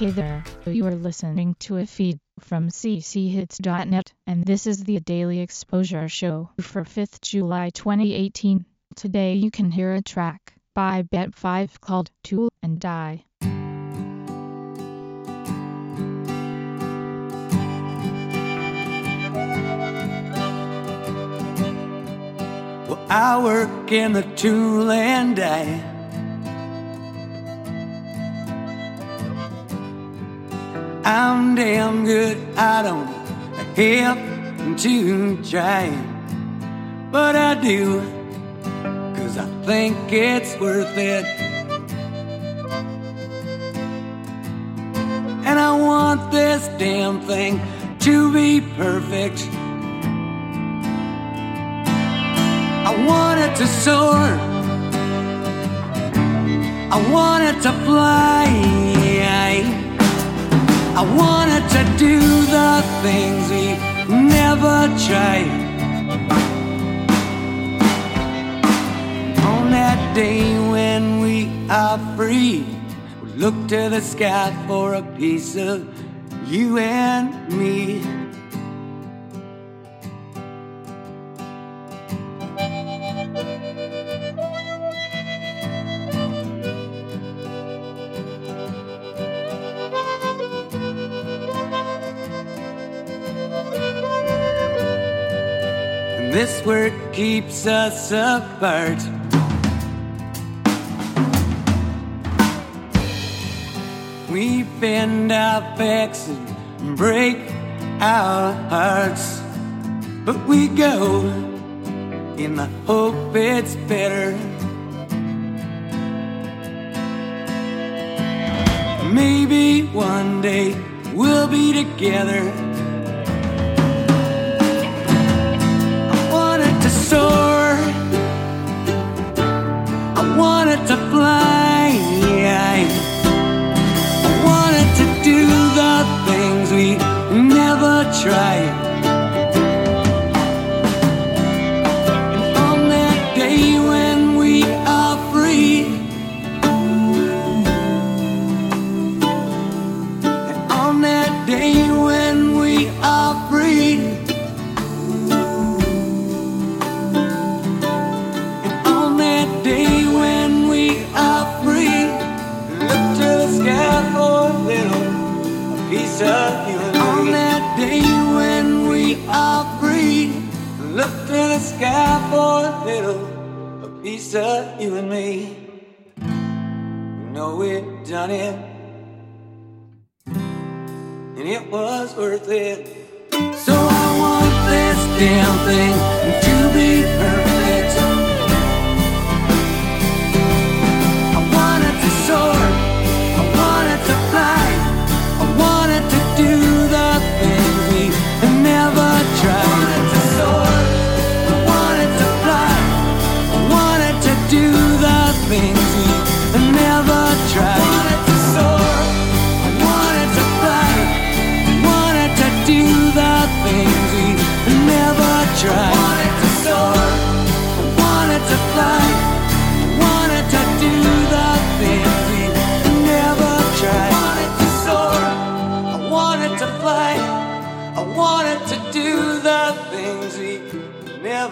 Hey there, you are listening to a feed from cchits.net, and this is the Daily Exposure Show for 5th July 2018. Today you can hear a track by Bet5 called Tool and Die. Well, I work in the tool and die. I'm damn good, I don't have to try. But I do, cause I think it's worth it. And I want this damn thing to be perfect. I want it to soar. I want it to fly. I wanted to do the things we never tried. On that day when we are free, we look to the sky for a piece of you and me. This work keeps us apart. We bend our backs and break our hearts, but we go in the hope it's better. Maybe one day we'll be together. To fly. I wanted to do the things we never tried. And on that day when we are free, and on that day when we are Look to the sky for a little a piece of you and me. You know we've done it, and it was worth it. So I want this damn thing to be perfect.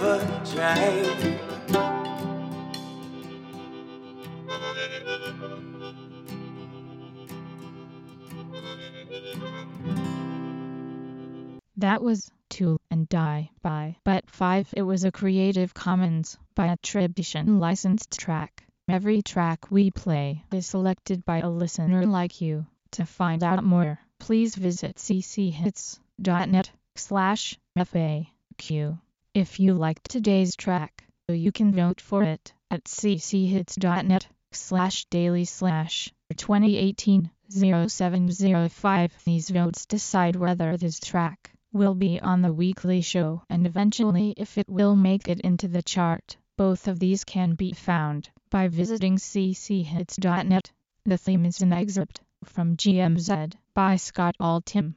Never tried. That was Tool and Die by But 5. It was a Creative Commons by attribution licensed track. Every track we play is selected by a listener like you. To find out more, please visit cchits.net slash FAQ. If you liked today's track, you can vote for it at cchits.net slash daily slash 2018 0705. These votes decide whether this track will be on the weekly show and eventually if it will make it into the chart. Both of these can be found by visiting cchits.net. The theme is an excerpt from GMZ by Scott Altham.